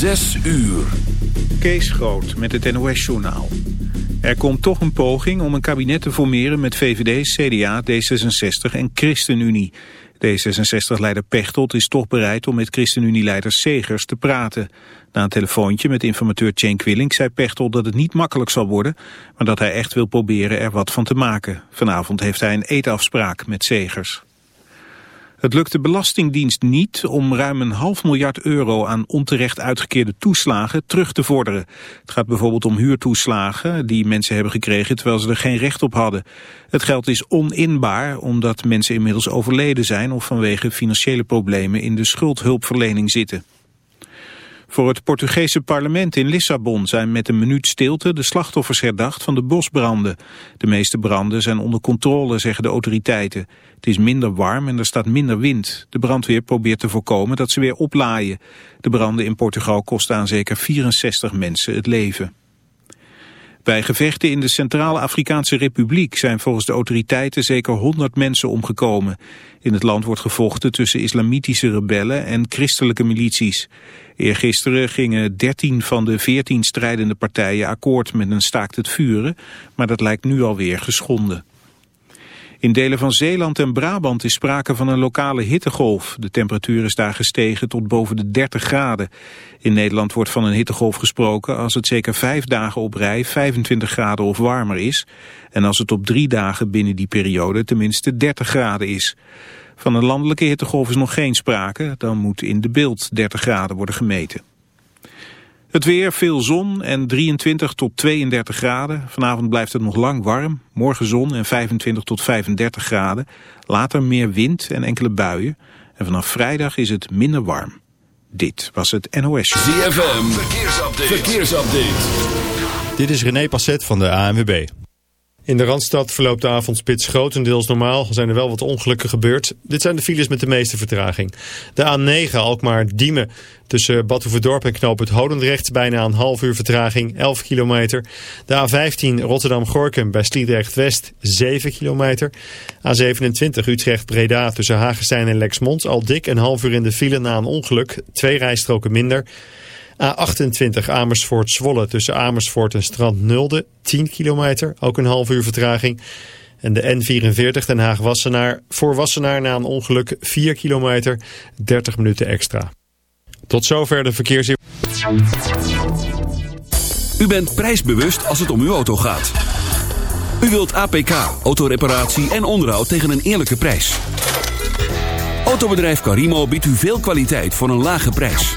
Zes uur. Kees Groot met het NOS-journaal. Er komt toch een poging om een kabinet te formeren met VVD, CDA, D66 en ChristenUnie. D66-leider Pechtold is toch bereid om met ChristenUnie-leider Segers te praten. Na een telefoontje met informateur Cenk Willink zei Pechtold dat het niet makkelijk zal worden, maar dat hij echt wil proberen er wat van te maken. Vanavond heeft hij een eetafspraak met Segers. Het lukt de Belastingdienst niet om ruim een half miljard euro aan onterecht uitgekeerde toeslagen terug te vorderen. Het gaat bijvoorbeeld om huurtoeslagen die mensen hebben gekregen terwijl ze er geen recht op hadden. Het geld is oninbaar omdat mensen inmiddels overleden zijn of vanwege financiële problemen in de schuldhulpverlening zitten. Voor het Portugese parlement in Lissabon zijn met een minuut stilte de slachtoffers herdacht van de bosbranden. De meeste branden zijn onder controle, zeggen de autoriteiten. Het is minder warm en er staat minder wind. De brandweer probeert te voorkomen dat ze weer oplaaien. De branden in Portugal kosten aan zeker 64 mensen het leven. Bij gevechten in de Centraal-Afrikaanse Republiek zijn volgens de autoriteiten zeker 100 mensen omgekomen. In het land wordt gevochten tussen islamitische rebellen en christelijke milities. Eergisteren gingen 13 van de 14 strijdende partijen akkoord met een staakt het vuren, maar dat lijkt nu alweer geschonden. In delen van Zeeland en Brabant is sprake van een lokale hittegolf. De temperatuur is daar gestegen tot boven de 30 graden. In Nederland wordt van een hittegolf gesproken als het zeker vijf dagen op rij 25 graden of warmer is. En als het op drie dagen binnen die periode tenminste 30 graden is. Van een landelijke hittegolf is nog geen sprake. Dan moet in de beeld 30 graden worden gemeten. Het weer, veel zon en 23 tot 32 graden. Vanavond blijft het nog lang warm. Morgen zon en 25 tot 35 graden. Later meer wind en enkele buien. En vanaf vrijdag is het minder warm. Dit was het NOS. ZFM, verkeersupdate. verkeersupdate. Dit is René Passet van de ANWB. In de Randstad verloopt de avondspits grotendeels normaal. Zijn er wel wat ongelukken gebeurd. Dit zijn de files met de meeste vertraging. De A9 Alkmaar-Diemen tussen Badhoevedorp en Knoop het Hodendrecht bijna een half uur vertraging, 11 kilometer. De A15 Rotterdam-Gorkum bij Sliedrecht-West, 7 kilometer. A27 Utrecht-Breda tussen Hagestein en Lexmond al dik een half uur in de file na een ongeluk. Twee rijstroken minder. A28 Amersfoort-Zwolle tussen Amersfoort en Strand Nulde, 10 kilometer, ook een half uur vertraging. En de N44 Den Haag-Wassenaar voor Wassenaar na een ongeluk 4 kilometer, 30 minuten extra. Tot zover de verkeers... U bent prijsbewust als het om uw auto gaat. U wilt APK, autoreparatie en onderhoud tegen een eerlijke prijs. Autobedrijf Carimo biedt u veel kwaliteit voor een lage prijs.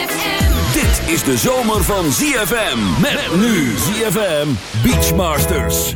is de zomer van ZFM. Met nu ZFM Beachmasters.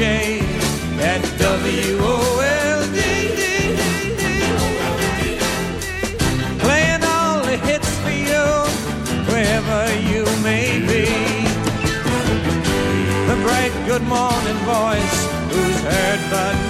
DJ at WOLD. Playing all the hits for you wherever you may be. The bright good morning voice who's heard but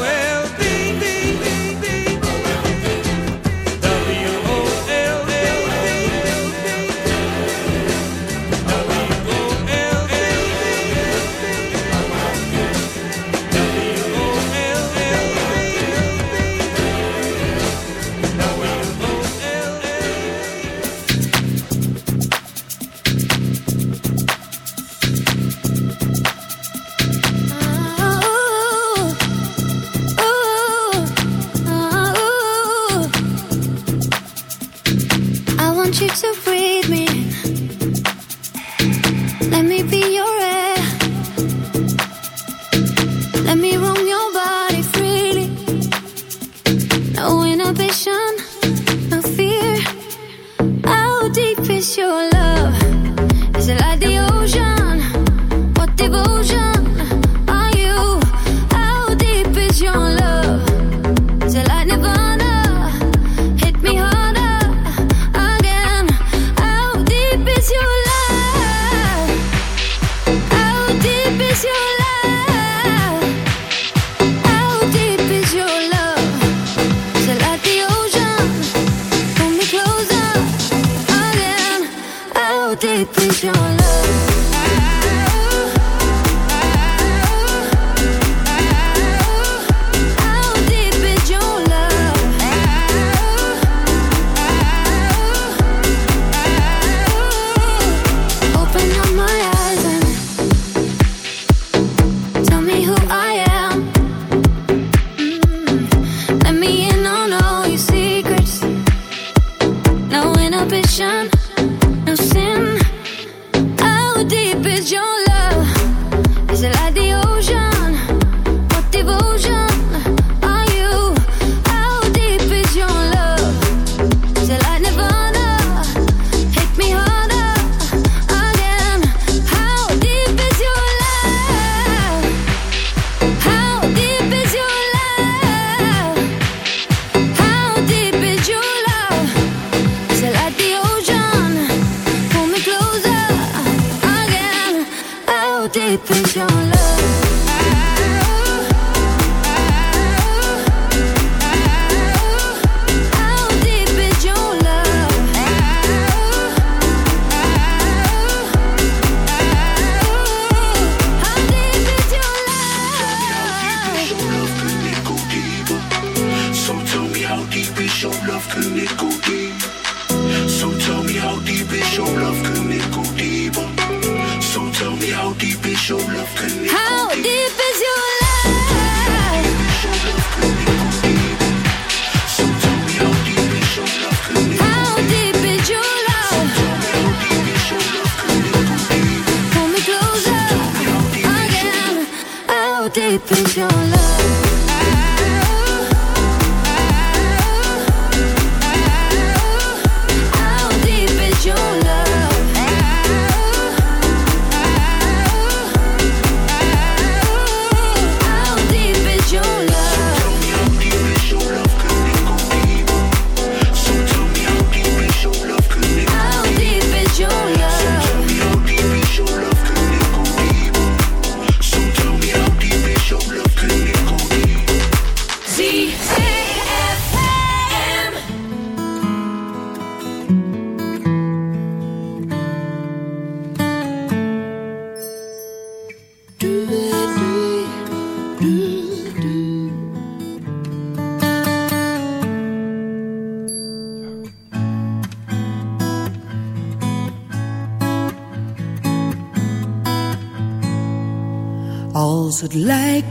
No inhibition, no fear. How deep is your love?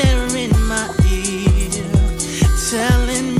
whisper in my ear, telling me.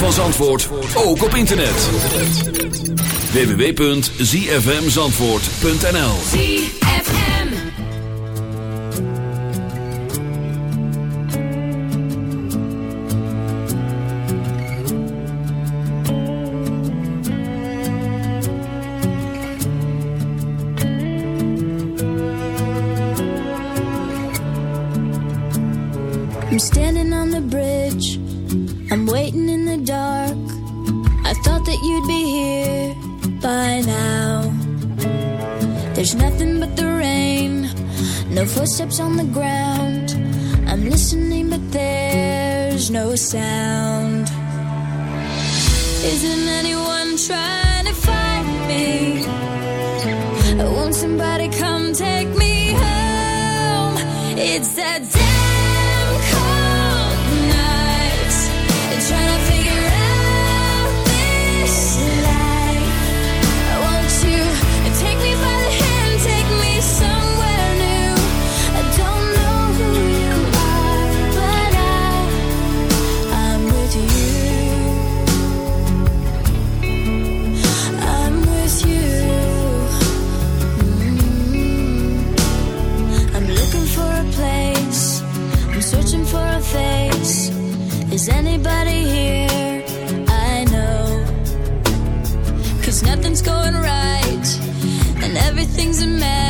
Van Zandvoort, ook op internet. www.zfmzandvoort.nl ZFM. I'm standing on There's nothing but the rain, no footsteps on the ground. I'm listening, but there's no sound. Isn't anyone trying to find me? Won't somebody come take me home? It's that damn cold night. Trying to figure nothing's going right. And everything's a mess.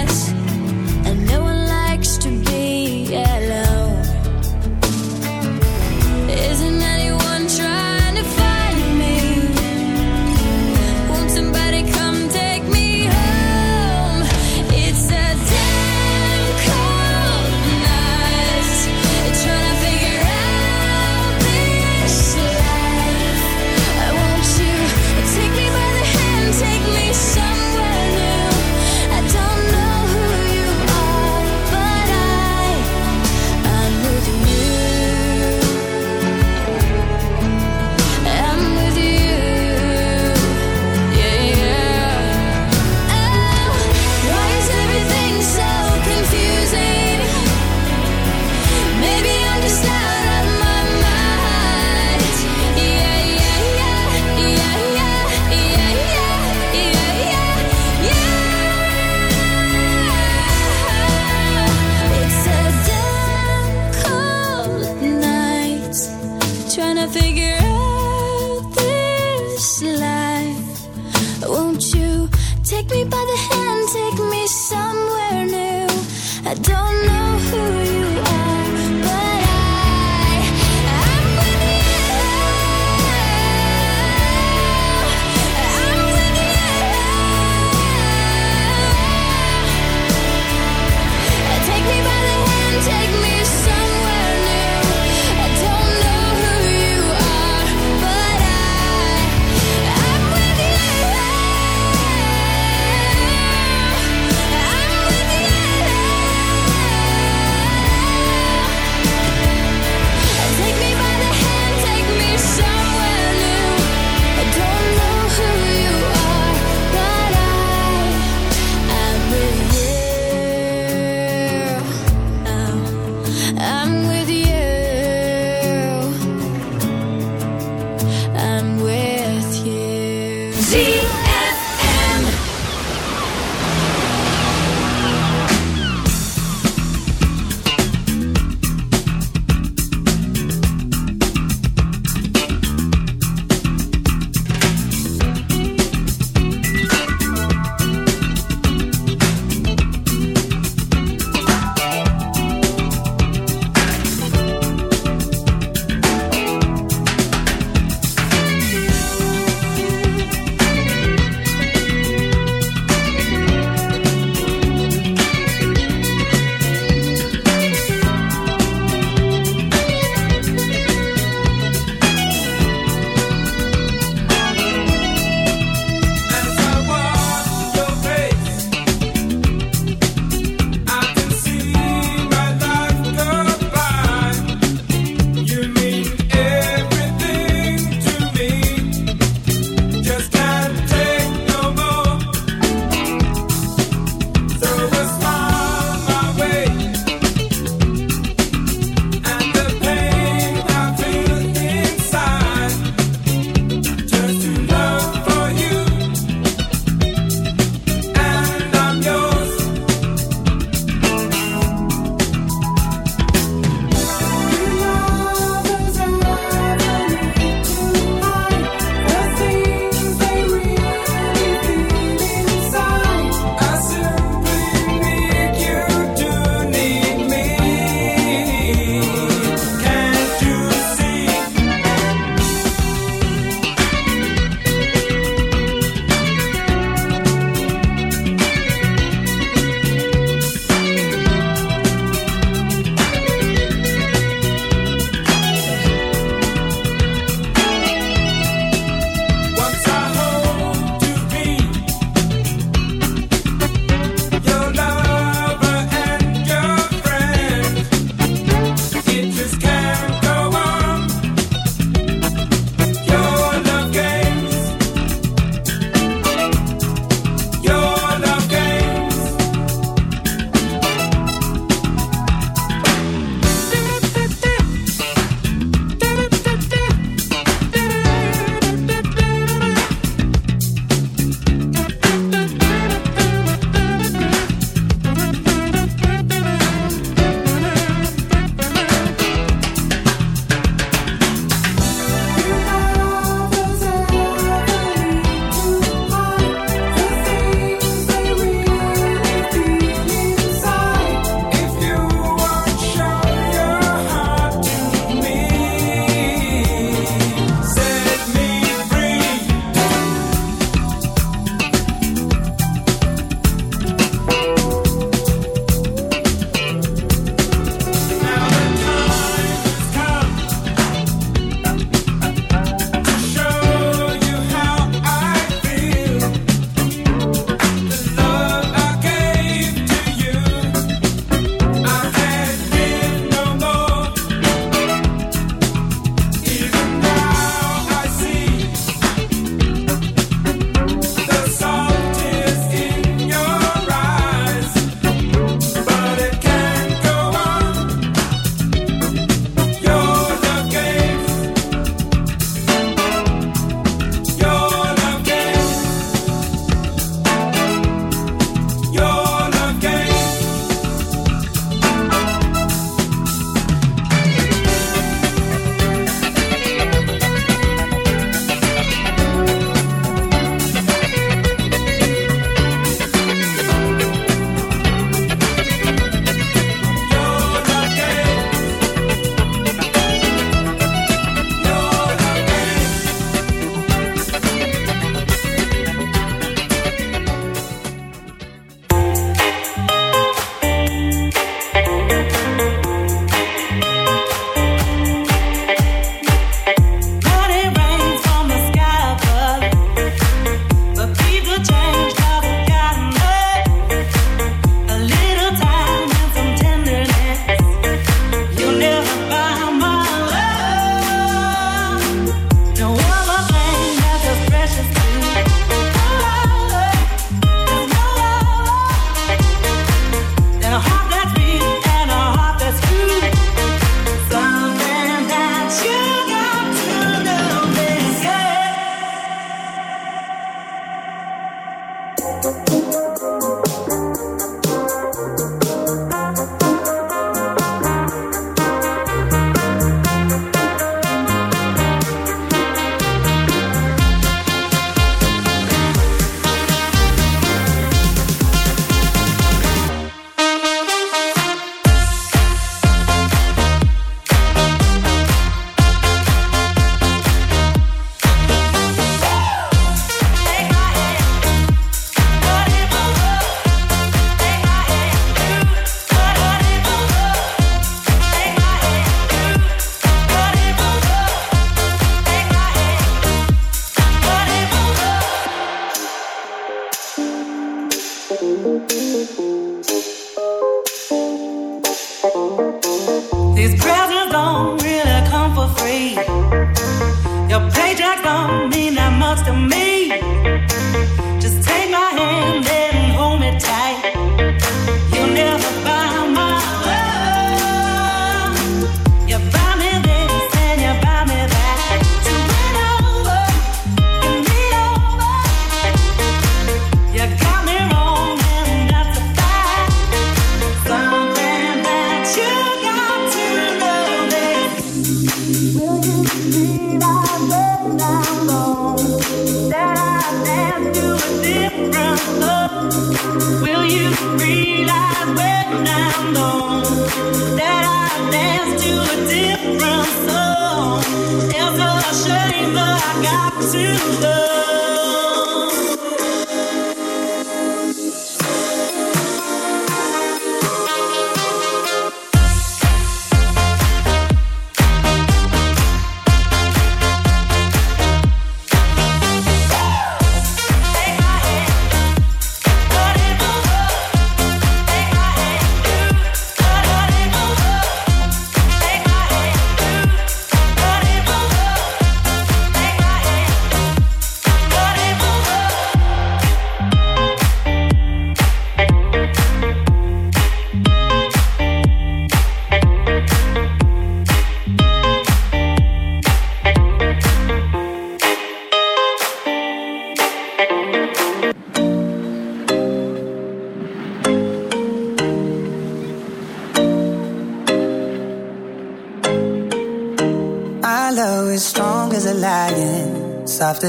to me.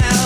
hell.